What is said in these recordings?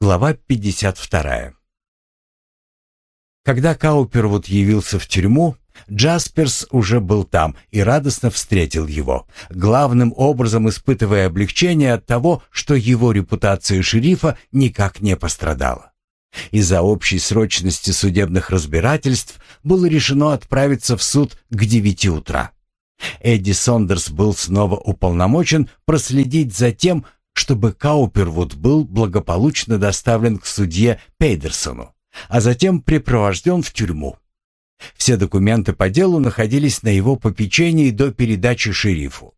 Глава 52. Когда Каупервуд явился в тюрьму, Джасперс уже был там и радостно встретил его, главным образом испытывая облегчение от того, что его репутация шерифа никак не пострадала. Из-за общей срочности судебных разбирательств было решено отправиться в суд к девяти утра. Эдди Сондерс был снова уполномочен проследить за тем, чтобы Каупервуд был благополучно доставлен к судье Пейдерсону, а затем припровожден в тюрьму. Все документы по делу находились на его попечении до передачи шерифу.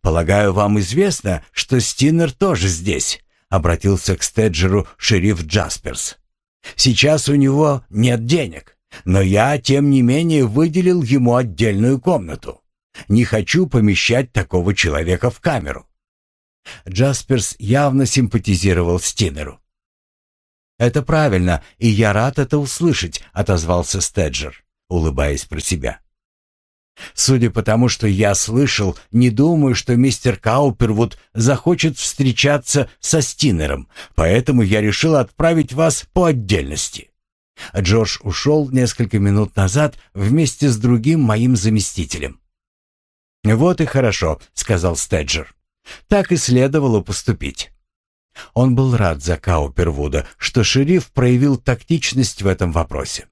«Полагаю, вам известно, что Стинер тоже здесь», — обратился к Стеджеру шериф Джасперс. «Сейчас у него нет денег, но я, тем не менее, выделил ему отдельную комнату. Не хочу помещать такого человека в камеру. Джасперс явно симпатизировал Стинеру. «Это правильно, и я рад это услышать», — отозвался Стеджер, улыбаясь про себя. «Судя по тому, что я слышал, не думаю, что мистер Каупервуд захочет встречаться со Стинером, поэтому я решил отправить вас по отдельности». Джордж ушел несколько минут назад вместе с другим моим заместителем. «Вот и хорошо», — сказал Стеджер. Так и следовало поступить. Он был рад за Каупервуда, что шериф проявил тактичность в этом вопросе.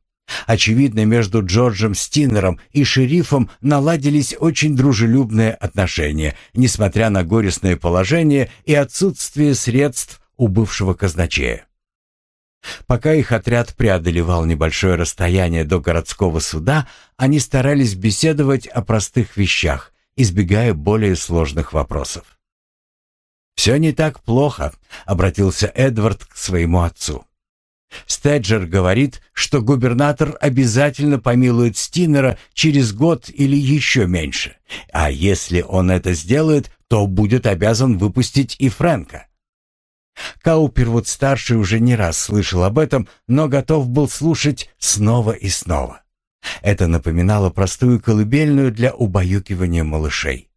Очевидно, между Джорджем Стинером и шерифом наладились очень дружелюбные отношения, несмотря на горестное положение и отсутствие средств у бывшего казначея. Пока их отряд преодолевал небольшое расстояние до городского суда, они старались беседовать о простых вещах, избегая более сложных вопросов. «Все не так плохо», — обратился Эдвард к своему отцу. Стеджер говорит, что губернатор обязательно помилует Стинера через год или еще меньше. А если он это сделает, то будет обязан выпустить и Фрэнка. Каупервуд-старший уже не раз слышал об этом, но готов был слушать снова и снова. Это напоминало простую колыбельную для убаюкивания малышей.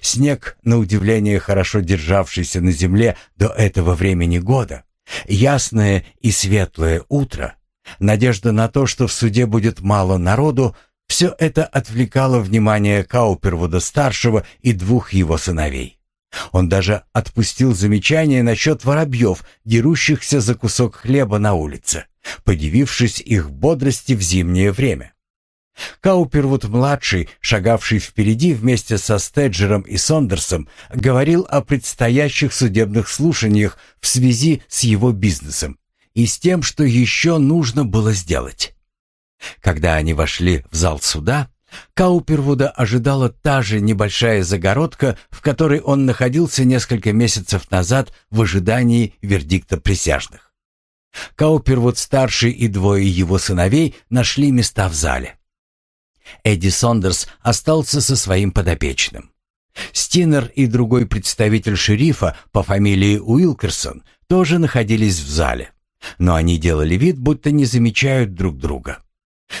Снег, на удивление хорошо державшийся на земле до этого времени года, ясное и светлое утро, надежда на то, что в суде будет мало народу, все это отвлекало внимание Каупервуда-старшего и двух его сыновей. Он даже отпустил замечание насчет воробьев, дерущихся за кусок хлеба на улице, подивившись их бодрости в зимнее время. Каупервуд-младший, шагавший впереди вместе со Стеджером и Сондерсом, говорил о предстоящих судебных слушаниях в связи с его бизнесом и с тем, что еще нужно было сделать. Когда они вошли в зал суда, Каупервуда ожидала та же небольшая загородка, в которой он находился несколько месяцев назад в ожидании вердикта присяжных. Каупервуд-старший и двое его сыновей нашли места в зале. Эдди Сондерс остался со своим подопечным. Стинер и другой представитель шерифа по фамилии Уилкерсон тоже находились в зале, но они делали вид, будто не замечают друг друга.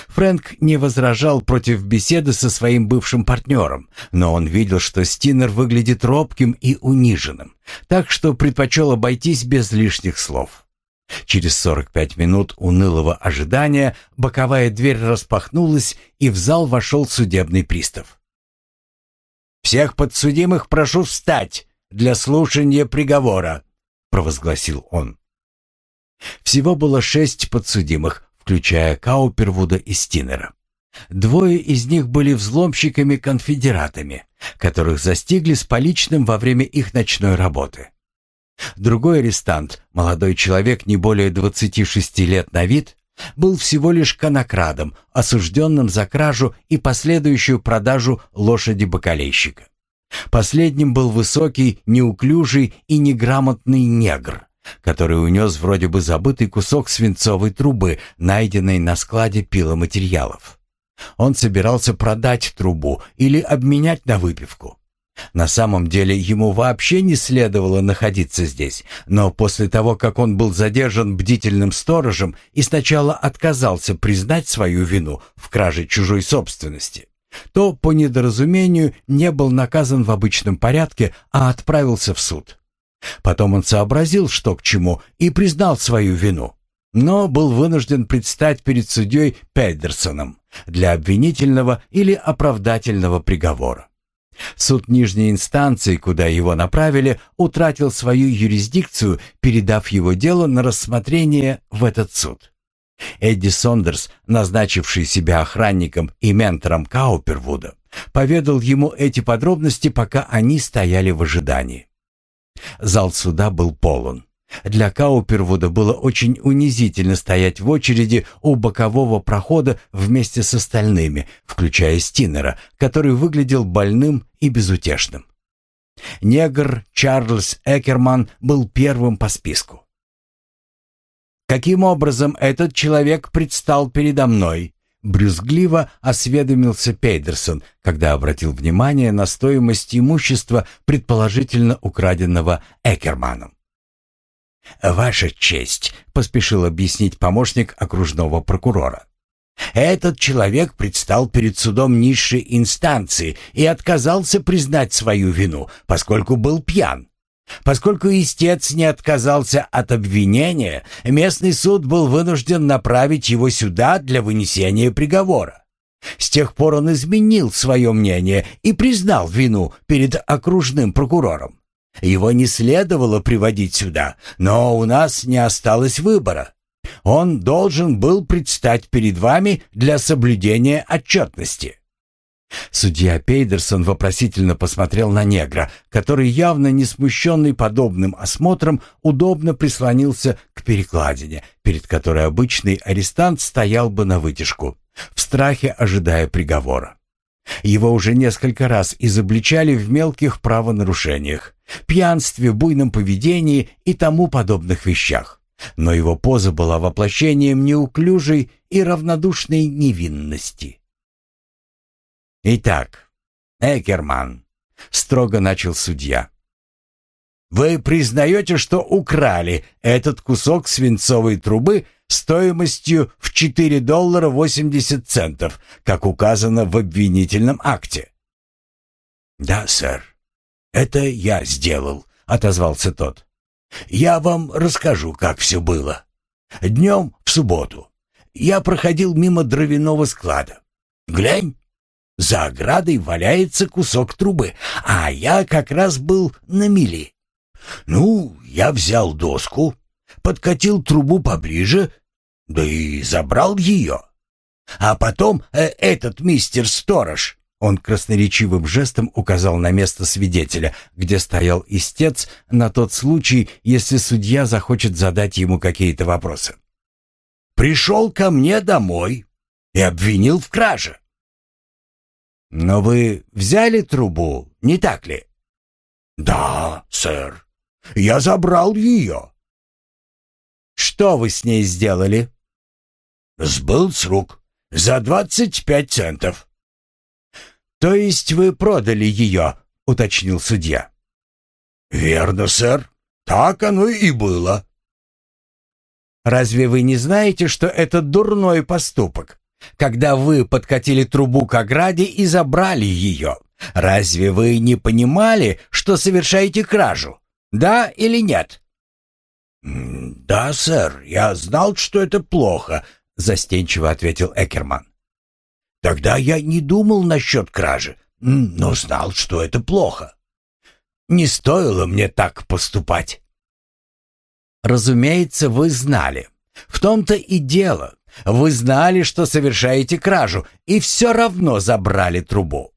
Фрэнк не возражал против беседы со своим бывшим партнером, но он видел, что Стинер выглядит робким и униженным, так что предпочел обойтись без лишних слов. Через 45 минут унылого ожидания боковая дверь распахнулась, и в зал вошел судебный пристав. «Всех подсудимых прошу встать для слушания приговора», — провозгласил он. Всего было шесть подсудимых, включая Каупервуда и Стинера. Двое из них были взломщиками-конфедератами, которых застигли с поличным во время их ночной работы. Другой арестант, молодой человек не более 26 лет на вид, был всего лишь конокрадом, осужденным за кражу и последующую продажу лошади-бакалейщика. Последним был высокий, неуклюжий и неграмотный негр, который унес вроде бы забытый кусок свинцовой трубы, найденной на складе пиломатериалов. Он собирался продать трубу или обменять на выпивку. На самом деле ему вообще не следовало находиться здесь, но после того, как он был задержан бдительным сторожем и сначала отказался признать свою вину в краже чужой собственности, то по недоразумению не был наказан в обычном порядке, а отправился в суд. Потом он сообразил, что к чему, и признал свою вину, но был вынужден предстать перед судьей Педерсоном для обвинительного или оправдательного приговора. Суд нижней инстанции, куда его направили, утратил свою юрисдикцию, передав его дело на рассмотрение в этот суд. Эдди Сондерс, назначивший себя охранником и ментором Каупервуда, поведал ему эти подробности, пока они стояли в ожидании. Зал суда был полон. Для Каупервуда было очень унизительно стоять в очереди у бокового прохода вместе с остальными, включая Стинера, который выглядел больным и безутешным. Негр Чарльз Экерман был первым по списку. «Каким образом этот человек предстал передо мной?» Брюзгливо осведомился Пейдерсон, когда обратил внимание на стоимость имущества, предположительно украденного Экерманом. «Ваша честь», — поспешил объяснить помощник окружного прокурора. «Этот человек предстал перед судом низшей инстанции и отказался признать свою вину, поскольку был пьян. Поскольку истец не отказался от обвинения, местный суд был вынужден направить его сюда для вынесения приговора. С тех пор он изменил свое мнение и признал вину перед окружным прокурором. Его не следовало приводить сюда, но у нас не осталось выбора. Он должен был предстать перед вами для соблюдения отчетности. Судья Пейдерсон вопросительно посмотрел на негра, который, явно не смущенный подобным осмотром, удобно прислонился к перекладине, перед которой обычный арестант стоял бы на вытяжку, в страхе ожидая приговора. Его уже несколько раз изобличали в мелких правонарушениях, пьянстве, буйном поведении и тому подобных вещах. Но его поза была воплощением неуклюжей и равнодушной невинности. «Итак, Экерман», — строго начал судья, — «вы признаете, что украли этот кусок свинцовой трубы стоимостью в 4 доллара 80 центов, как указано в обвинительном акте. «Да, сэр, это я сделал», — отозвался тот. «Я вам расскажу, как все было. Днем в субботу я проходил мимо дровяного склада. Глянь, за оградой валяется кусок трубы, а я как раз был на мели. Ну, я взял доску, подкатил трубу поближе да и забрал ее. А потом э, этот мистер Сторож, он красноречивым жестом указал на место свидетеля, где стоял истец на тот случай, если судья захочет задать ему какие-то вопросы. Пришел ко мне домой и обвинил в краже. Но вы взяли трубу, не так ли? Да, сэр. Я забрал ее. Что вы с ней сделали? Сбыл с рук. За двадцать пять центов. То есть вы продали ее, уточнил судья. Верно, сэр. Так оно и было. Разве вы не знаете, что это дурной поступок? Когда вы подкатили трубу к ограде и забрали ее, разве вы не понимали, что совершаете кражу? Да или нет? «Да, сэр, я знал, что это плохо», застенчиво ответил Экерман. Тогда я не думал насчет кражи, но знал, что это плохо. Не стоило мне так поступать. Разумеется, вы знали. В том-то и дело. Вы знали, что совершаете кражу, и все равно забрали трубу.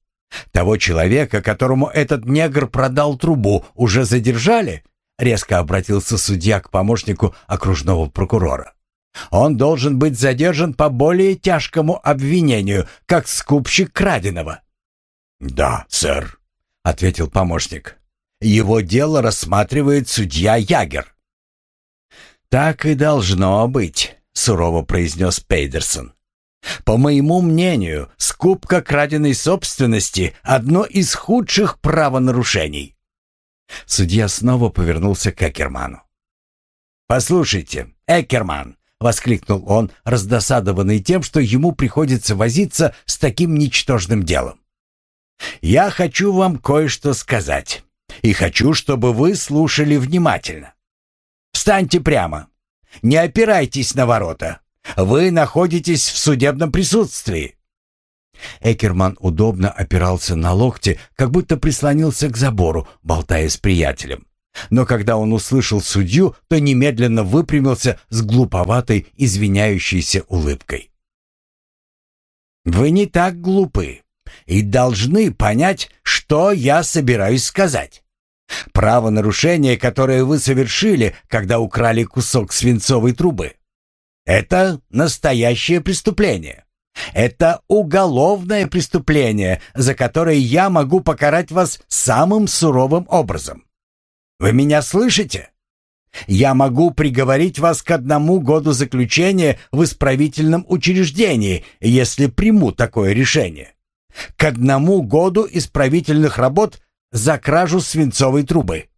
Того человека, которому этот негр продал трубу, уже задержали? Резко обратился судья к помощнику окружного прокурора. Он должен быть задержан по более тяжкому обвинению, как скупщик краденого». «Да, сэр», — ответил помощник. «Его дело рассматривает судья Ягер». «Так и должно быть», — сурово произнес Пейдерсон. «По моему мнению, скупка краденой собственности — одно из худших правонарушений». Судья снова повернулся к Экерману. «Послушайте, Экерман, воскликнул он, раздосадованный тем, что ему приходится возиться с таким ничтожным делом. «Я хочу вам кое-что сказать. И хочу, чтобы вы слушали внимательно. Встаньте прямо. Не опирайтесь на ворота. Вы находитесь в судебном присутствии. Экерман удобно опирался на локти, как будто прислонился к забору, болтая с приятелем. Но когда он услышал судью, то немедленно выпрямился с глуповатой, извиняющейся улыбкой. «Вы не так глупы и должны понять, что я собираюсь сказать. Правонарушение, которое вы совершили, когда украли кусок свинцовой трубы, это настоящее преступление. Это уголовное преступление, за которое я могу покарать вас самым суровым образом. Вы меня слышите? Я могу приговорить вас к одному году заключения в исправительном учреждении, если приму такое решение. К одному году исправительных работ за кражу свинцовой трубы.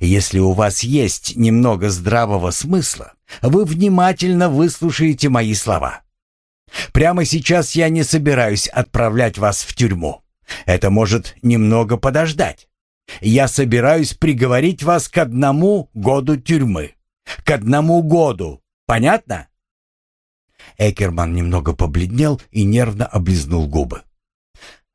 Если у вас есть немного здравого смысла, вы внимательно выслушаете мои слова. Прямо сейчас я не собираюсь отправлять вас в тюрьму. Это может немного подождать. Я собираюсь приговорить вас к одному году тюрьмы. К одному году. Понятно? Экерман немного побледнел и нервно облизнул губы.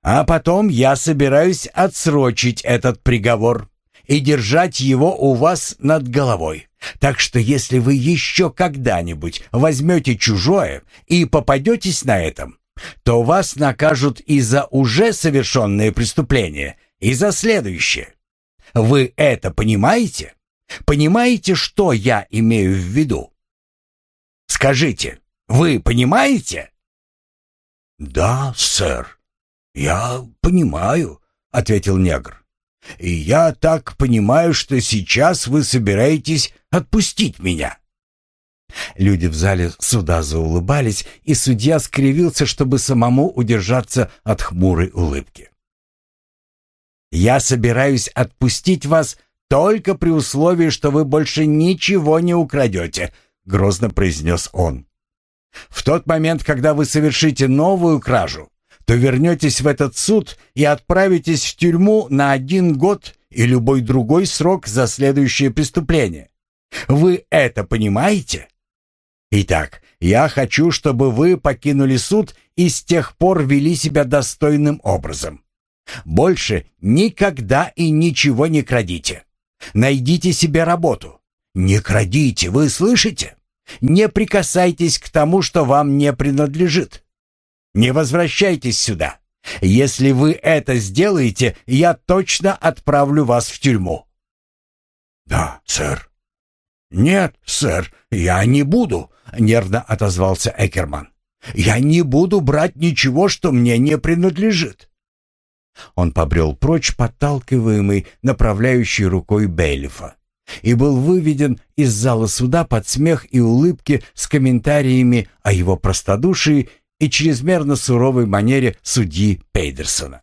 А потом я собираюсь отсрочить этот приговор и держать его у вас над головой. Так что если вы еще когда-нибудь возьмете чужое и попадетесь на этом, то вас накажут и за уже совершенное преступление, и за следующее. Вы это понимаете? Понимаете, что я имею в виду? Скажите, вы понимаете? Да, сэр. Я понимаю, ответил негр. И я так понимаю, что сейчас вы собираетесь отпустить меня. Люди в зале суда заулыбались, и судья скривился, чтобы самому удержаться от хмурой улыбки. «Я собираюсь отпустить вас только при условии, что вы больше ничего не украдете», — грозно произнес он. «В тот момент, когда вы совершите новую кражу, то вернетесь в этот суд и отправитесь в тюрьму на один год и любой другой срок за следующее преступление. Вы это понимаете? Итак, я хочу, чтобы вы покинули суд и с тех пор вели себя достойным образом. Больше никогда и ничего не крадите. Найдите себе работу. Не крадите, вы слышите? Не прикасайтесь к тому, что вам не принадлежит. Не возвращайтесь сюда. Если вы это сделаете, я точно отправлю вас в тюрьму». «Да, сэр». «Нет, сэр, я не буду», — нервно отозвался Экерман. «Я не буду брать ничего, что мне не принадлежит». Он побрел прочь, подталкиваемый направляющей рукой Бейлифа, и был выведен из зала суда под смех и улыбки с комментариями о его простодушии и чрезмерно суровой манере судьи Пейдерсона.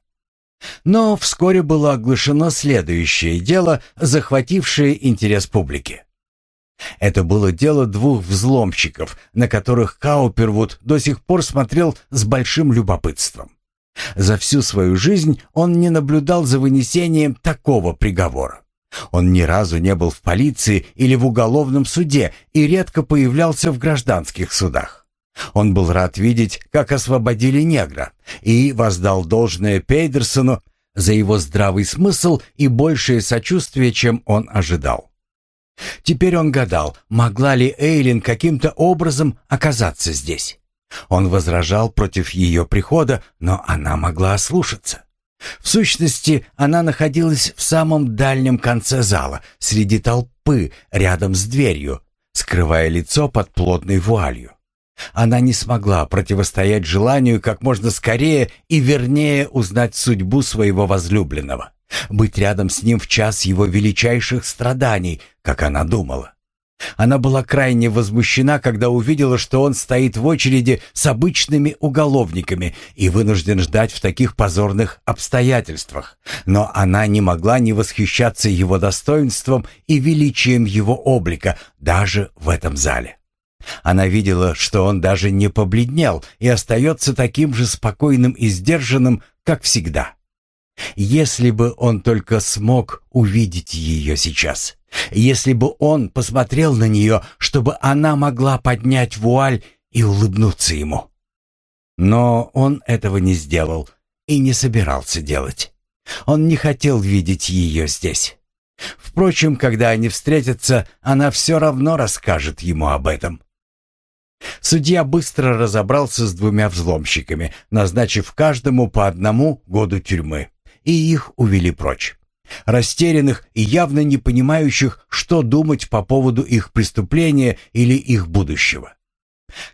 Но вскоре было оглашено следующее дело, захватившее интерес публики. Это было дело двух взломщиков, на которых Каупервуд до сих пор смотрел с большим любопытством. За всю свою жизнь он не наблюдал за вынесением такого приговора. Он ни разу не был в полиции или в уголовном суде и редко появлялся в гражданских судах. Он был рад видеть, как освободили негра, и воздал должное Пейдерсону за его здравый смысл и большее сочувствие, чем он ожидал. Теперь он гадал, могла ли Эйлин каким-то образом оказаться здесь. Он возражал против ее прихода, но она могла ослушаться. В сущности, она находилась в самом дальнем конце зала, среди толпы, рядом с дверью, скрывая лицо под плотной вуалью. Она не смогла противостоять желанию как можно скорее и вернее узнать судьбу своего возлюбленного, быть рядом с ним в час его величайших страданий, как она думала. Она была крайне возмущена, когда увидела, что он стоит в очереди с обычными уголовниками и вынужден ждать в таких позорных обстоятельствах. Но она не могла не восхищаться его достоинством и величием его облика даже в этом зале. Она видела, что он даже не побледнел и остается таким же спокойным и сдержанным, как всегда. Если бы он только смог увидеть ее сейчас. Если бы он посмотрел на нее, чтобы она могла поднять вуаль и улыбнуться ему. Но он этого не сделал и не собирался делать. Он не хотел видеть ее здесь. Впрочем, когда они встретятся, она все равно расскажет ему об этом. Судья быстро разобрался с двумя взломщиками, назначив каждому по одному году тюрьмы, и их увели прочь. Растерянных и явно не понимающих, что думать по поводу их преступления или их будущего.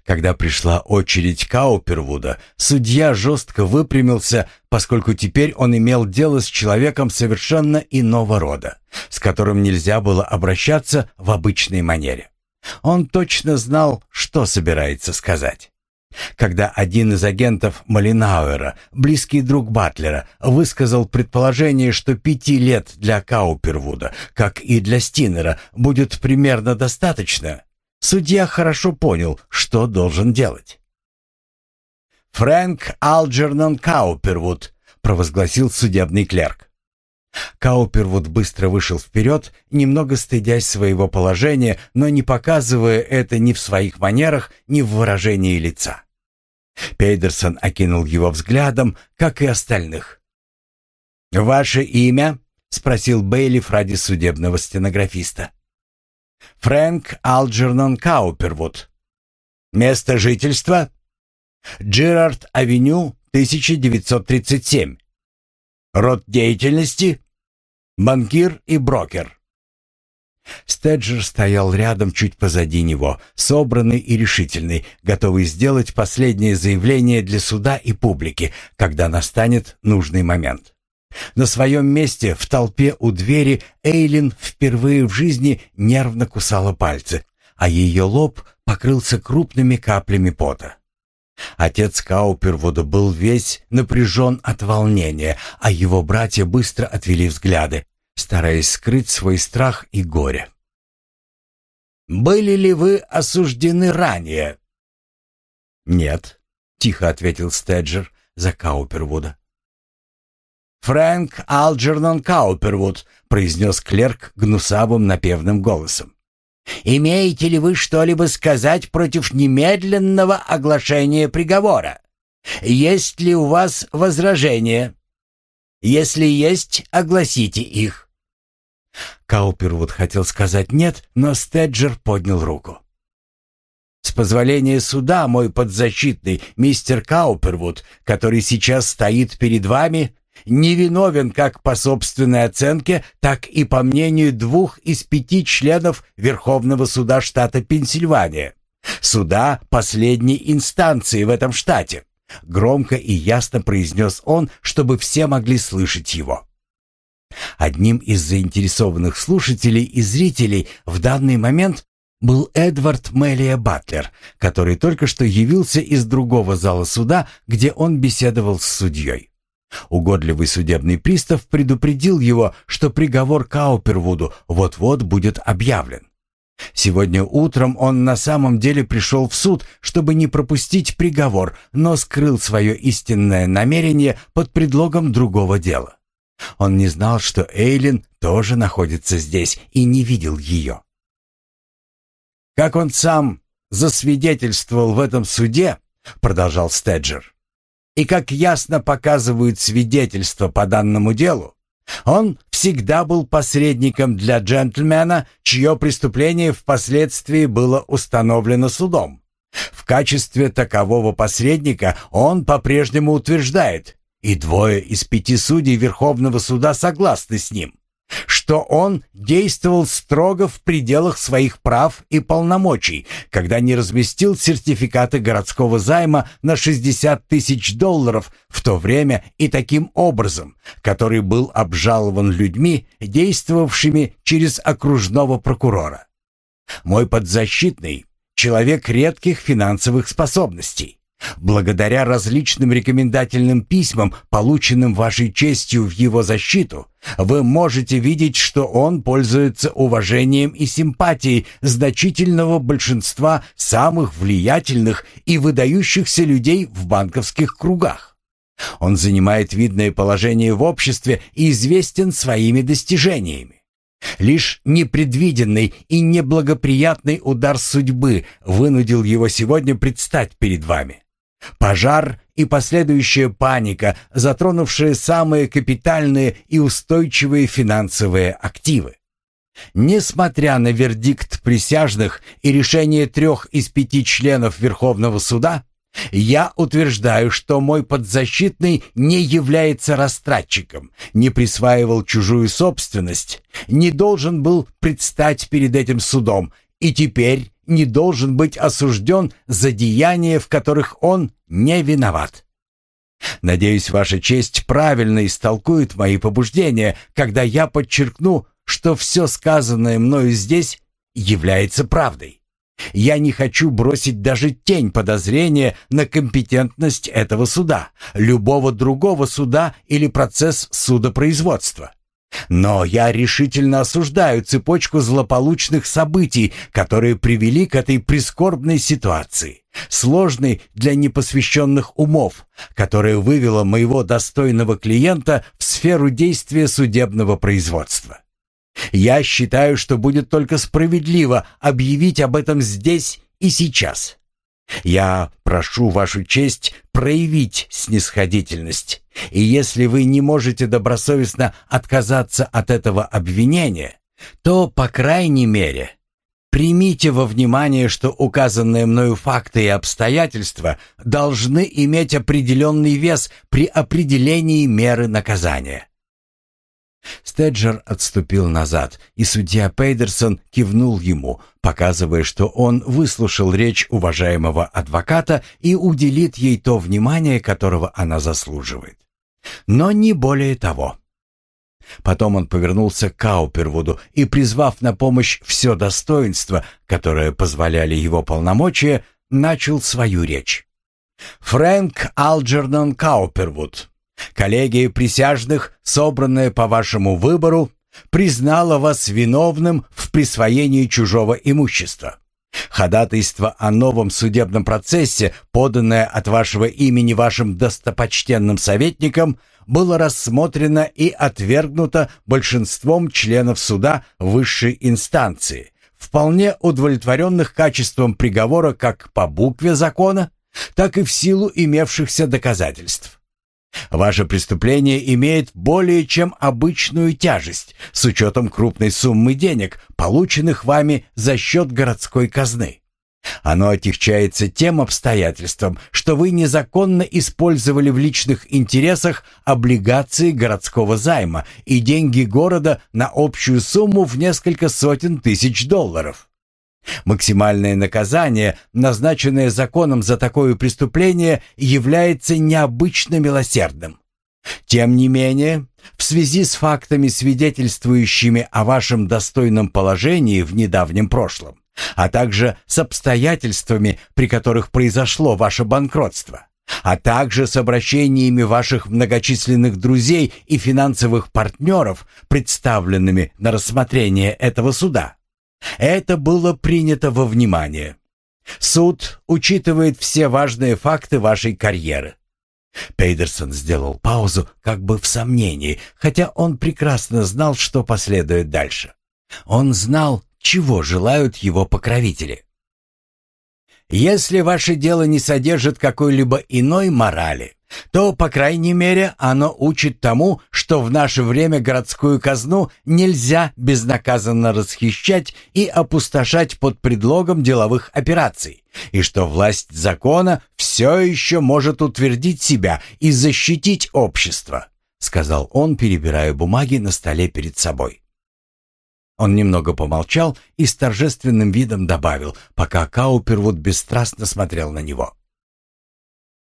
Когда пришла очередь Каупервуда, судья жестко выпрямился, поскольку теперь он имел дело с человеком совершенно иного рода, с которым нельзя было обращаться в обычной манере. Он точно знал, что собирается сказать. Когда один из агентов Малинауэра, близкий друг Батлера, высказал предположение, что пяти лет для Каупервуда, как и для Стинера, будет примерно достаточно, Судья хорошо понял, что должен делать. «Фрэнк Алджернон Каупервуд», — провозгласил судебный клерк. Каупервуд быстро вышел вперед, немного стыдясь своего положения, но не показывая это ни в своих манерах, ни в выражении лица. Пейдерсон окинул его взглядом, как и остальных. «Ваше имя?» — спросил Бейли ради судебного стенографиста. Фрэнк Алджернон Каупервуд. Место жительства? Джерард-авеню, 1937. Род деятельности? Банкир и брокер. Стеджер стоял рядом чуть позади него, собранный и решительный, готовый сделать последнее заявление для суда и публики, когда настанет нужный момент. На своем месте в толпе у двери Эйлин впервые в жизни нервно кусала пальцы, а ее лоб покрылся крупными каплями пота. Отец Каупервуда был весь напряжен от волнения, а его братья быстро отвели взгляды, стараясь скрыть свой страх и горе. «Были ли вы осуждены ранее?» «Нет», — тихо ответил Стеджер за Каупервуда. «Фрэнк Алджернон Каупервуд», — произнес клерк гнусавым напевным голосом. «Имеете ли вы что-либо сказать против немедленного оглашения приговора? Есть ли у вас возражения? Если есть, огласите их». Каупервуд хотел сказать «нет», но Стеджер поднял руку. «С позволения суда, мой подзащитный мистер Каупервуд, который сейчас стоит перед вами, невиновен как по собственной оценке, так и по мнению двух из пяти членов Верховного суда штата Пенсильвания, суда последней инстанции в этом штате. Громко и ясно произнес он, чтобы все могли слышать его. Одним из заинтересованных слушателей и зрителей в данный момент был Эдвард Мелия Батлер, который только что явился из другого зала суда, где он беседовал с судьей. Угодливый судебный пристав предупредил его, что приговор Каупервуду вот-вот будет объявлен. Сегодня утром он на самом деле пришел в суд, чтобы не пропустить приговор, но скрыл свое истинное намерение под предлогом другого дела. Он не знал, что Эйлин тоже находится здесь и не видел ее. «Как он сам засвидетельствовал в этом суде», — продолжал Стеджер, и как ясно показывают свидетельства по данному делу, он всегда был посредником для джентльмена, чье преступление впоследствии было установлено судом. В качестве такового посредника он по-прежнему утверждает, и двое из пяти судей Верховного суда согласны с ним, что он действовал строго в пределах своих прав и полномочий, когда не разместил сертификаты городского займа на 60 тысяч долларов в то время и таким образом, который был обжалован людьми, действовавшими через окружного прокурора. Мой подзащитный — человек редких финансовых способностей. Благодаря различным рекомендательным письмам, полученным вашей честью в его защиту, вы можете видеть, что он пользуется уважением и симпатией значительного большинства самых влиятельных и выдающихся людей в банковских кругах. Он занимает видное положение в обществе и известен своими достижениями. Лишь непредвиденный и неблагоприятный удар судьбы вынудил его сегодня предстать перед вами. Пожар и последующая паника, затронувшие самые капитальные и устойчивые финансовые активы. Несмотря на вердикт присяжных и решение трех из пяти членов Верховного суда, я утверждаю, что мой подзащитный не является растратчиком, не присваивал чужую собственность, не должен был предстать перед этим судом и теперь не должен быть осужден за деяния, в которых он не виноват. Надеюсь, Ваша честь правильно истолкует мои побуждения, когда я подчеркну, что все сказанное мною здесь является правдой. Я не хочу бросить даже тень подозрения на компетентность этого суда, любого другого суда или процесс судопроизводства. Но я решительно осуждаю цепочку злополучных событий, которые привели к этой прискорбной ситуации, сложной для непосвященных умов, которая вывела моего достойного клиента в сферу действия судебного производства. Я считаю, что будет только справедливо объявить об этом здесь и сейчас. Я прошу вашу честь проявить снисходительность, и если вы не можете добросовестно отказаться от этого обвинения, то, по крайней мере, примите во внимание, что указанные мною факты и обстоятельства должны иметь определенный вес при определении меры наказания. Стеджер отступил назад, и судья Пейдерсон кивнул ему, показывая, что он выслушал речь уважаемого адвоката и уделит ей то внимание, которого она заслуживает. Но не более того. Потом он повернулся к Каупервуду и, призвав на помощь все достоинство, которое позволяли его полномочия, начал свою речь. «Фрэнк Алджернон Каупервуд, Коллегия присяжных, собранная по вашему выбору, признала вас виновным в присвоении чужого имущества. Ходатайство о новом судебном процессе, поданное от вашего имени вашим достопочтенным советникам, было рассмотрено и отвергнуто большинством членов суда высшей инстанции, вполне удовлетворенных качеством приговора как по букве закона, так и в силу имевшихся доказательств. Ваше преступление имеет более чем обычную тяжесть с учетом крупной суммы денег, полученных вами за счет городской казны. Оно отягчается тем обстоятельством, что вы незаконно использовали в личных интересах облигации городского займа и деньги города на общую сумму в несколько сотен тысяч долларов. Максимальное наказание, назначенное законом за такое преступление, является необычно милосердным. Тем не менее, в связи с фактами, свидетельствующими о вашем достойном положении в недавнем прошлом, а также с обстоятельствами, при которых произошло ваше банкротство, а также с обращениями ваших многочисленных друзей и финансовых партнеров, представленными на рассмотрение этого суда, это было принято во внимание. Суд учитывает все важные факты вашей карьеры. Пейдерсон сделал паузу, как бы в сомнении, хотя он прекрасно знал, что последует дальше. Он знал, чего желают его покровители. Если ваше дело не содержит какой-либо иной морали, то, по крайней мере, оно учит тому, что в наше время городскую казну нельзя безнаказанно расхищать и опустошать под предлогом деловых операций, и что власть закона все еще может утвердить себя и защитить общество, сказал он, перебирая бумаги на столе перед собой. Он немного помолчал и с торжественным видом добавил, пока Каупервуд бесстрастно смотрел на него.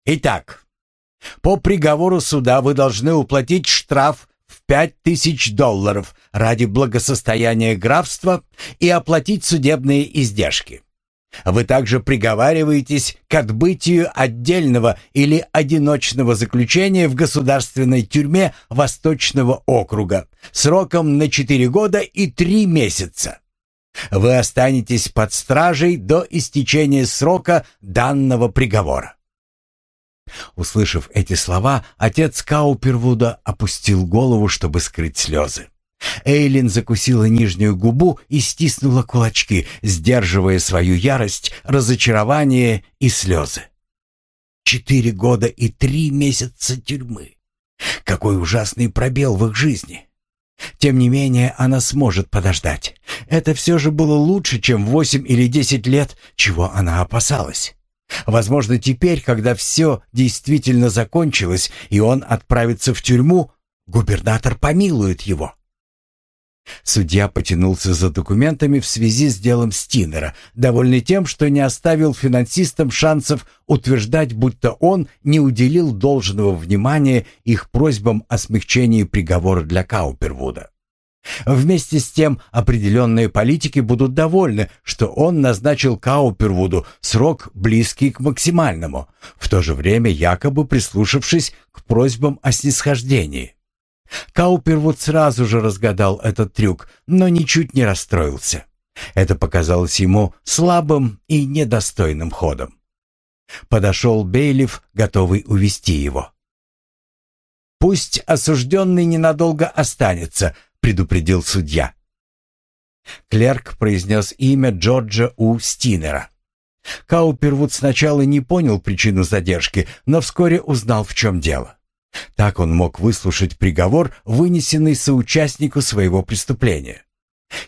«Итак, по приговору суда вы должны уплатить штраф в пять тысяч долларов ради благосостояния графства и оплатить судебные издержки. Вы также приговариваетесь к отбытию отдельного или одиночного заключения в государственной тюрьме Восточного округа сроком на 4 года и 3 месяца. Вы останетесь под стражей до истечения срока данного приговора. Услышав эти слова, отец Каупервуда опустил голову, чтобы скрыть слезы. Эйлин закусила нижнюю губу и стиснула кулачки, сдерживая свою ярость, разочарование и слезы. Четыре года и три месяца тюрьмы. Какой ужасный пробел в их жизни. Тем не менее, она сможет подождать. Это все же было лучше, чем восемь или десять лет, чего она опасалась. Возможно, теперь, когда все действительно закончилось, и он отправится в тюрьму, губернатор помилует его. Судья потянулся за документами в связи с делом Стинера, довольный тем, что не оставил финансистам шансов утверждать, будто он не уделил должного внимания их просьбам о смягчении приговора для Каупервуда. Вместе с тем определенные политики будут довольны, что он назначил Каупервуду срок близкий к максимальному, в то же время якобы прислушавшись к просьбам о снисхождении. Каупервуд сразу же разгадал этот трюк, но ничуть не расстроился. Это показалось ему слабым и недостойным ходом. Подошел Бейлиф, готовый увести его. «Пусть осужденный ненадолго останется», — предупредил судья. Клерк произнес имя Джорджа У. Стинера. Каупервуд сначала не понял причину задержки, но вскоре узнал, в чем дело. Так он мог выслушать приговор, вынесенный соучастнику своего преступления.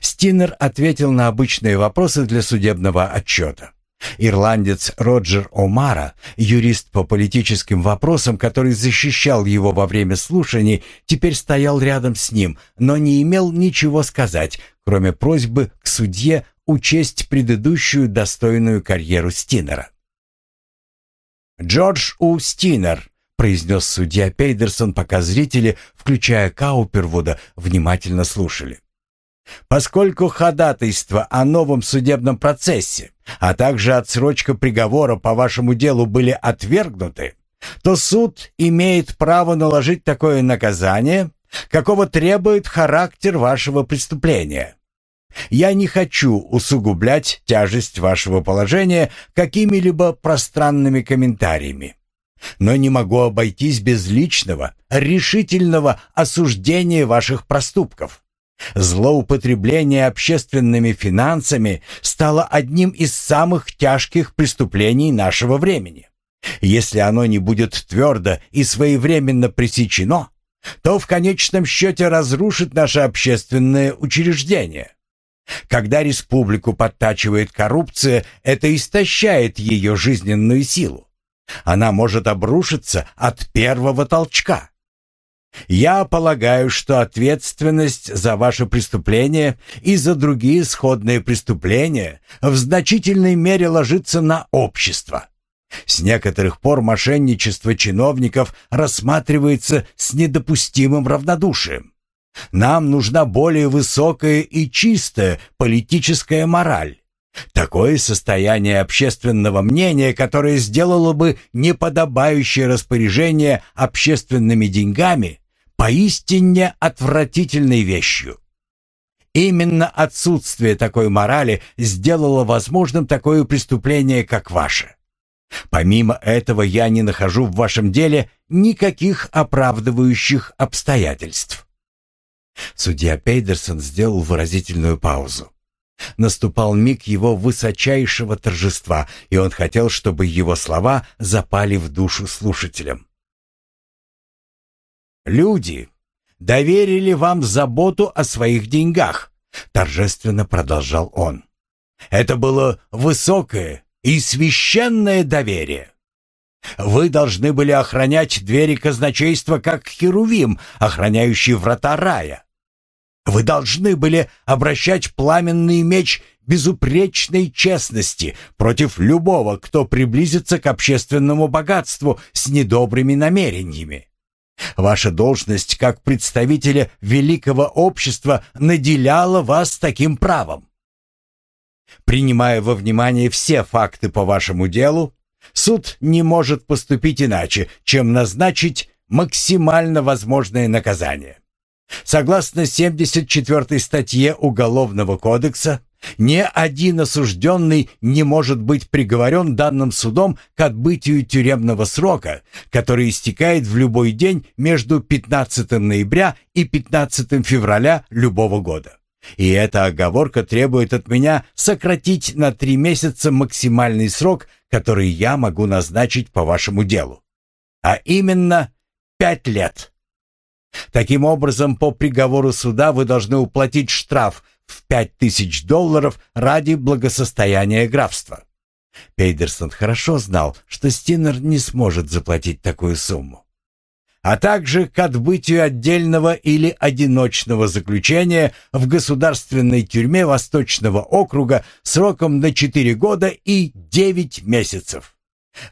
Стинер ответил на обычные вопросы для судебного отчета. Ирландец Роджер О'Мара, юрист по политическим вопросам, который защищал его во время слушаний, теперь стоял рядом с ним, но не имел ничего сказать, кроме просьбы к судье учесть предыдущую достойную карьеру Стинера. Джордж У. Стинер произнес судья Пейдерсон, пока зрители, включая Каупервуда, внимательно слушали. Поскольку ходатайство о новом судебном процессе, а также отсрочка приговора по вашему делу были отвергнуты, то суд имеет право наложить такое наказание, какого требует характер вашего преступления. Я не хочу усугублять тяжесть вашего положения какими-либо пространными комментариями. Но не могу обойтись без личного, решительного осуждения ваших проступков. Злоупотребление общественными финансами стало одним из самых тяжких преступлений нашего времени. Если оно не будет твердо и своевременно пресечено, то в конечном счете разрушит наше общественное учреждение. Когда республику подтачивает коррупция, это истощает ее жизненную силу. Она может обрушиться от первого толчка. Я полагаю, что ответственность за ваше преступление и за другие сходные преступления в значительной мере ложится на общество. С некоторых пор мошенничество чиновников рассматривается с недопустимым равнодушием. Нам нужна более высокая и чистая политическая мораль, Такое состояние общественного мнения, которое сделало бы неподобающее распоряжение общественными деньгами, поистине отвратительной вещью. Именно отсутствие такой морали сделало возможным такое преступление, как ваше. Помимо этого, я не нахожу в вашем деле никаких оправдывающих обстоятельств. Судья Пейдерсон сделал выразительную паузу. Наступал миг его высочайшего торжества, и он хотел, чтобы его слова запали в душу слушателям. «Люди доверили вам заботу о своих деньгах», — торжественно продолжал он. «Это было высокое и священное доверие. Вы должны были охранять двери казначейства, как Херувим, охраняющий врата рая. Вы должны были обращать пламенный меч безупречной честности против любого, кто приблизится к общественному богатству с недобрыми намерениями. Ваша должность как представителя великого общества наделяла вас таким правом. Принимая во внимание все факты по вашему делу, суд не может поступить иначе, чем назначить максимально возможное наказание. Согласно 74 статье Уголовного кодекса, Ни один осужденный не может быть приговорен данным судом к отбытию тюремного срока, который истекает в любой день между 15 ноября и 15 февраля любого года. И эта оговорка требует от меня сократить на три месяца максимальный срок, который я могу назначить по вашему делу. А именно пять лет. Таким образом, по приговору суда вы должны уплатить штраф в пять тысяч долларов ради благосостояния графства. Пейдерсон хорошо знал, что Стиннер не сможет заплатить такую сумму. А также к отбытию отдельного или одиночного заключения в государственной тюрьме Восточного округа сроком на 4 года и 9 месяцев.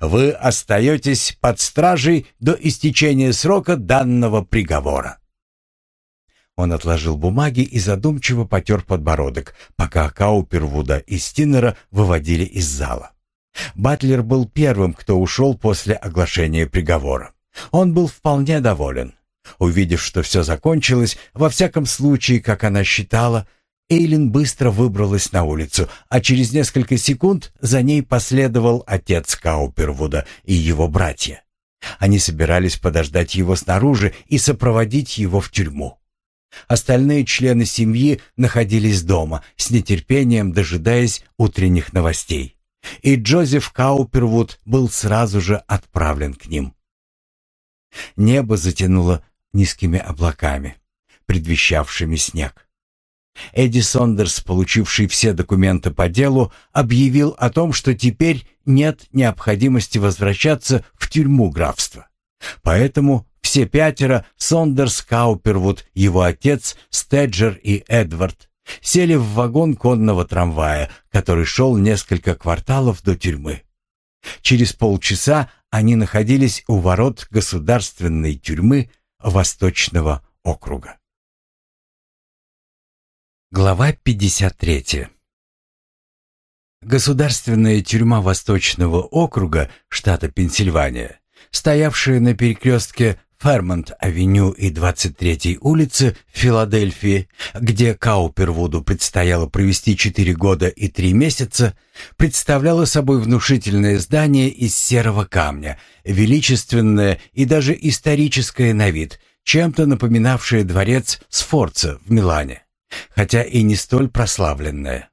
Вы остаетесь под стражей до истечения срока данного приговора. Он отложил бумаги и задумчиво потер подбородок, пока Каупервуда и Стиннера выводили из зала. Батлер был первым, кто ушел после оглашения приговора. Он был вполне доволен. Увидев, что все закончилось, во всяком случае, как она считала, Эйлин быстро выбралась на улицу, а через несколько секунд за ней последовал отец Каупервуда и его братья. Они собирались подождать его снаружи и сопроводить его в тюрьму. Остальные члены семьи находились дома, с нетерпением дожидаясь утренних новостей. И Джозеф Каупервуд был сразу же отправлен к ним. Небо затянуло низкими облаками, предвещавшими снег. Эдди Сондерс, получивший все документы по делу, объявил о том, что теперь нет необходимости возвращаться в тюрьму графства. Поэтому все пятеро, Сондерс, Каупервуд, его отец, Стеджер и Эдвард, сели в вагон конного трамвая, который шел несколько кварталов до тюрьмы. Через полчаса они находились у ворот государственной тюрьмы Восточного округа. Глава 53 Государственная тюрьма Восточного округа штата Пенсильвания, стоявшая на перекрестке Фермонт-авеню и 23-й улице в Филадельфии, где Каупервуду предстояло провести 4 года и 3 месяца, представляла собой внушительное здание из серого камня, величественное и даже историческое на вид, чем-то напоминавшее дворец Сфорца в Милане, хотя и не столь прославленное.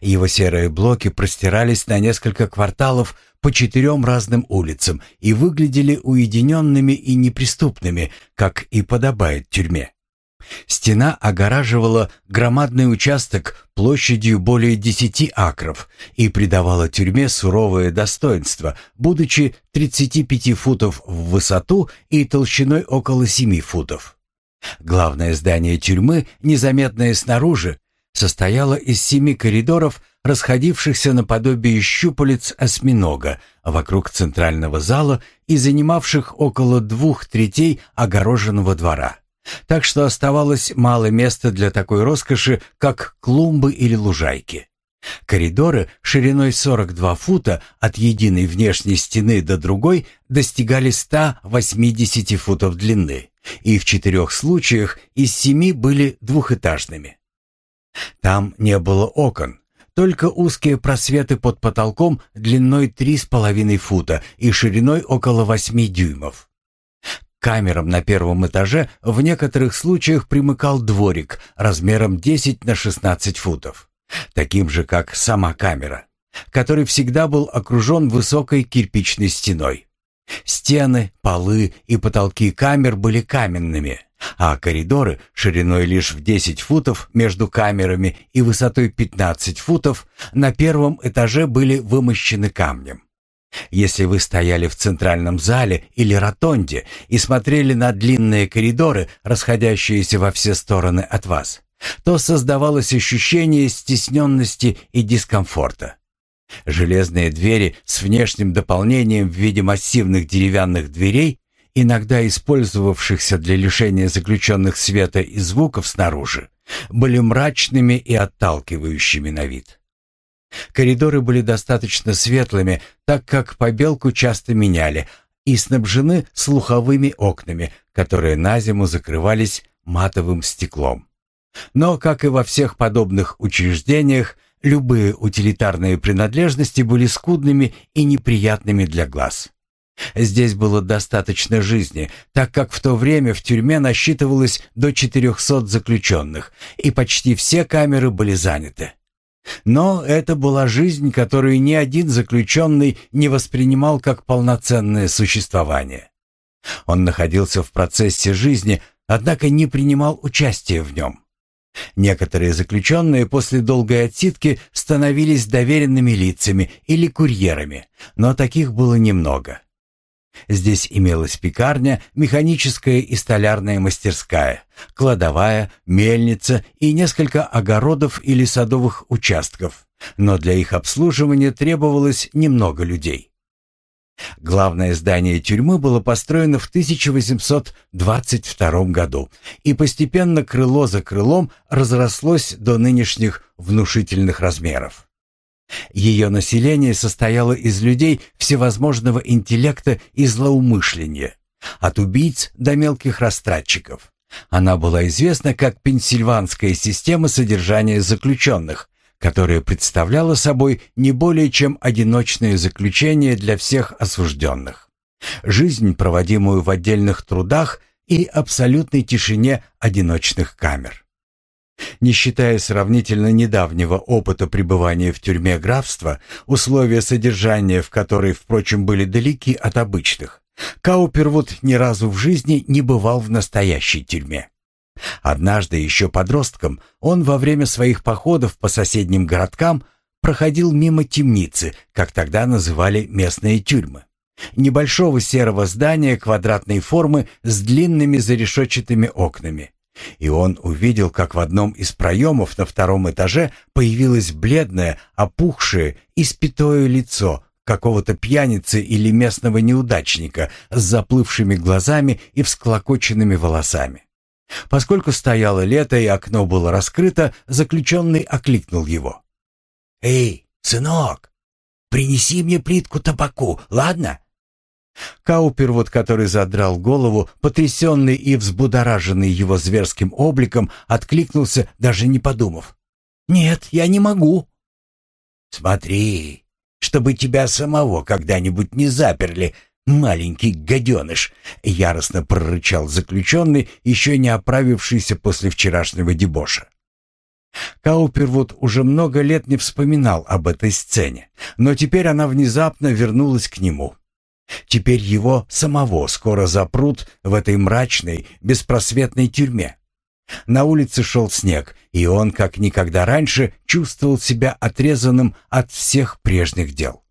Его серые блоки простирались на несколько кварталов по четырем разным улицам и выглядели уединенными и неприступными, как и подобает тюрьме. Стена огораживала громадный участок площадью более десяти акров и придавала тюрьме суровое достоинство, будучи 35 футов в высоту и толщиной около 7 футов. Главное здание тюрьмы, незаметное снаружи, состояла из семи коридоров, расходившихся наподобие щупалец осьминога вокруг центрального зала и занимавших около двух третей огороженного двора. Так что оставалось мало места для такой роскоши, как клумбы или лужайки. Коридоры шириной 42 фута от единой внешней стены до другой достигали 180 футов длины, и в четырех случаях из семи были двухэтажными. Там не было окон, только узкие просветы под потолком длиной три с половиной фута и шириной около восьми дюймов. К камерам на первом этаже в некоторых случаях примыкал дворик размером 10 на 16 футов, таким же, как сама камера, который всегда был окружен высокой кирпичной стеной. Стены, полы и потолки камер были каменными, а коридоры шириной лишь в 10 футов между камерами и высотой 15 футов на первом этаже были вымощены камнем. Если вы стояли в центральном зале или ротонде и смотрели на длинные коридоры, расходящиеся во все стороны от вас, то создавалось ощущение стесненности и дискомфорта. Железные двери с внешним дополнением в виде массивных деревянных дверей иногда использовавшихся для лишения заключенных света и звуков снаружи, были мрачными и отталкивающими на вид. Коридоры были достаточно светлыми, так как побелку часто меняли, и снабжены слуховыми окнами, которые на зиму закрывались матовым стеклом. Но, как и во всех подобных учреждениях, любые утилитарные принадлежности были скудными и неприятными для глаз. Здесь было достаточно жизни, так как в то время в тюрьме насчитывалось до 400 заключенных, и почти все камеры были заняты. Но это была жизнь, которую ни один заключенный не воспринимал как полноценное существование. Он находился в процессе жизни, однако не принимал участия в нем. Некоторые заключенные после долгой отсидки становились доверенными лицами или курьерами, но таких было немного. Здесь имелась пекарня, механическая и столярная мастерская, кладовая, мельница и несколько огородов или садовых участков, но для их обслуживания требовалось немного людей. Главное здание тюрьмы было построено в 1822 году, и постепенно крыло за крылом разрослось до нынешних внушительных размеров. Ее население состояло из людей всевозможного интеллекта и злоумышления, от убийц до мелких растратчиков. Она была известна как Пенсильванская система содержания заключенных, которая представляла собой не более чем одиночное заключение для всех осужденных. Жизнь, проводимую в отдельных трудах и абсолютной тишине одиночных камер. Не считая сравнительно недавнего опыта пребывания в тюрьме графства, условия содержания в которой, впрочем, были далеки от обычных, Каупервуд ни разу в жизни не бывал в настоящей тюрьме. Однажды еще подростком он во время своих походов по соседним городкам проходил мимо темницы, как тогда называли местные тюрьмы. Небольшого серого здания квадратной формы с длинными зарешетчатыми окнами. И он увидел, как в одном из проемов на втором этаже появилось бледное, опухшее, испятое лицо какого-то пьяницы или местного неудачника с заплывшими глазами и всклокоченными волосами. Поскольку стояло лето и окно было раскрыто, заключенный окликнул его. «Эй, сынок, принеси мне плитку табаку, ладно?» Каупер, вот который задрал голову, потрясенный и взбудораженный его зверским обликом, откликнулся, даже не подумав. «Нет, я не могу». «Смотри, чтобы тебя самого когда-нибудь не заперли, маленький гаденыш!» — яростно прорычал заключенный, еще не оправившийся после вчерашнего дебоша. Каупервуд уже много лет не вспоминал об этой сцене, но теперь она внезапно вернулась к нему. Теперь его самого скоро запрут в этой мрачной, беспросветной тюрьме. На улице шел снег, и он, как никогда раньше, чувствовал себя отрезанным от всех прежних дел.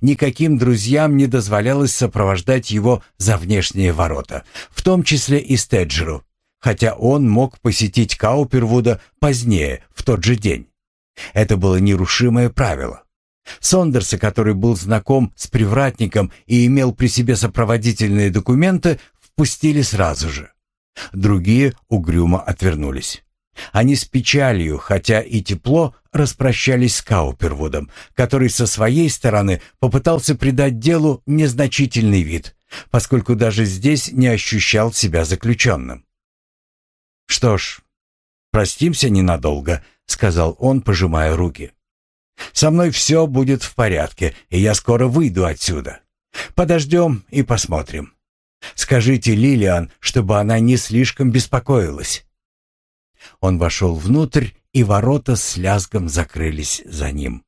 Никаким друзьям не дозволялось сопровождать его за внешние ворота, в том числе и Стеджеру, хотя он мог посетить Каупервуда позднее, в тот же день. Это было нерушимое правило. Сондерса, который был знаком с привратником и имел при себе сопроводительные документы, впустили сразу же. Другие угрюмо отвернулись. Они с печалью, хотя и тепло, распрощались с Каупервудом, который со своей стороны попытался придать делу незначительный вид, поскольку даже здесь не ощущал себя заключенным. «Что ж, простимся ненадолго», — сказал он, пожимая руки. Со мной все будет в порядке, и я скоро выйду отсюда. Подождем и посмотрим. Скажите Лилиан, чтобы она не слишком беспокоилась». Он вошел внутрь, и ворота с лязгом закрылись за ним.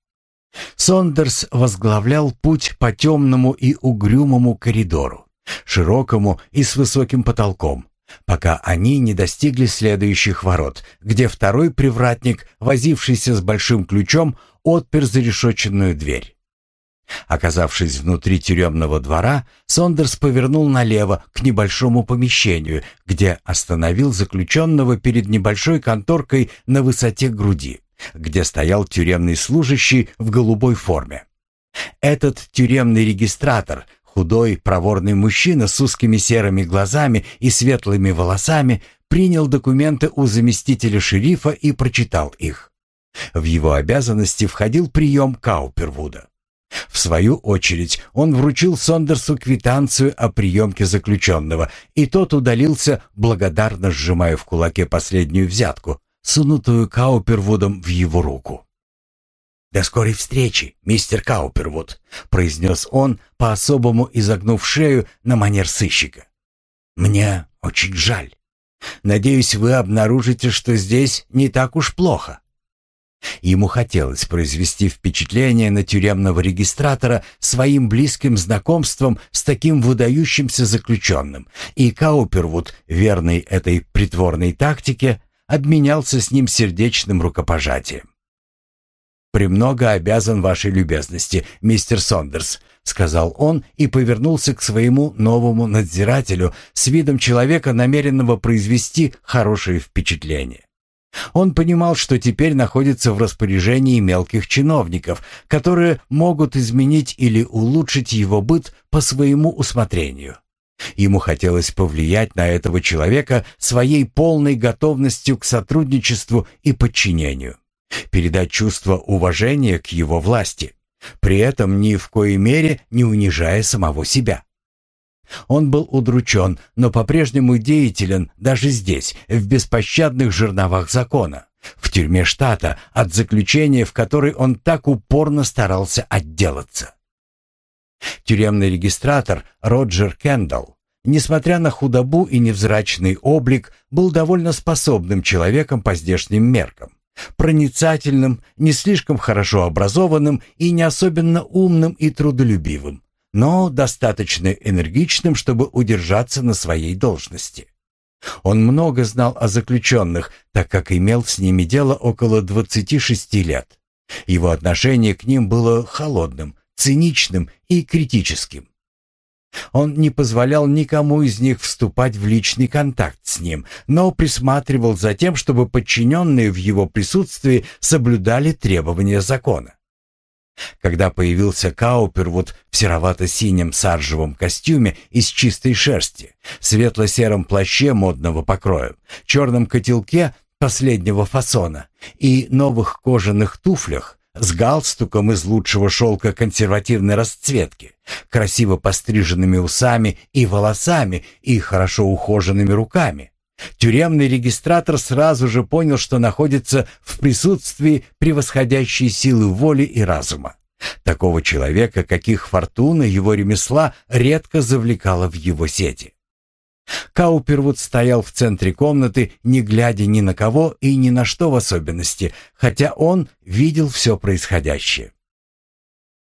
Сондерс возглавлял путь по темному и угрюмому коридору, широкому и с высоким потолком, пока они не достигли следующих ворот, где второй привратник, возившийся с большим ключом, отпер зарешоченную дверь. Оказавшись внутри тюремного двора, Сондерс повернул налево к небольшому помещению, где остановил заключенного перед небольшой конторкой на высоте груди, где стоял тюремный служащий в голубой форме. Этот тюремный регистратор, худой, проворный мужчина с узкими серыми глазами и светлыми волосами, принял документы у заместителя шерифа и прочитал их. В его обязанности входил прием Каупервуда. В свою очередь он вручил Сондерсу квитанцию о приемке заключенного, и тот удалился, благодарно сжимая в кулаке последнюю взятку, сунутую Каупервудом в его руку. «До скорой встречи, мистер Каупервуд», — произнес он, по-особому изогнув шею на манер сыщика. «Мне очень жаль. Надеюсь, вы обнаружите, что здесь не так уж плохо». Ему хотелось произвести впечатление на тюремного регистратора своим близким знакомством с таким выдающимся заключенным, и Каупервуд, верный этой притворной тактике, обменялся с ним сердечным рукопожатием. «Премного обязан вашей любезности, мистер Сондерс», — сказал он и повернулся к своему новому надзирателю с видом человека, намеренного произвести хорошее впечатление. Он понимал, что теперь находится в распоряжении мелких чиновников, которые могут изменить или улучшить его быт по своему усмотрению. Ему хотелось повлиять на этого человека своей полной готовностью к сотрудничеству и подчинению, передать чувство уважения к его власти, при этом ни в коей мере не унижая самого себя. Он был удручен, но по-прежнему деятелен даже здесь, в беспощадных жерновах закона, в тюрьме штата, от заключения, в которой он так упорно старался отделаться. Тюремный регистратор Роджер Кендалл, несмотря на худобу и невзрачный облик, был довольно способным человеком по здешним меркам. Проницательным, не слишком хорошо образованным и не особенно умным и трудолюбивым, но достаточно энергичным, чтобы удержаться на своей должности. Он много знал о заключенных, так как имел с ними дело около 26 лет. Его отношение к ним было холодным, циничным и критическим. Он не позволял никому из них вступать в личный контакт с ним, но присматривал за тем, чтобы подчиненные в его присутствии соблюдали требования закона. Когда появился Каупервуд в серовато-синем саржевом костюме из чистой шерсти, светло-сером плаще модного покроя, черном котелке последнего фасона и новых кожаных туфлях с галстуком из лучшего шелка консервативной расцветки, красиво постриженными усами и волосами и хорошо ухоженными руками, Тюремный регистратор сразу же понял, что находится в присутствии превосходящей силы воли и разума. Такого человека, каких фортуна его ремесла редко завлекала в его сети. Каупервуд стоял в центре комнаты, не глядя ни на кого и ни на что в особенности, хотя он видел все происходящее.